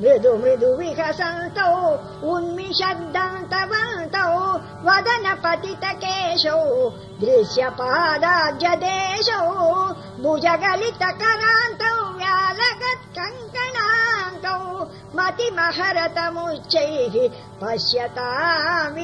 मृदु मृदु विहसन्तौ उन्मिषद्दन्तवन्तौ वदन पतित केशौ दृश्यपादा भुजगलित करान्तौ व्यालगत् कङ्कणान्तौ मतिमहरतमुच्चैः पश्यता पश्यताम्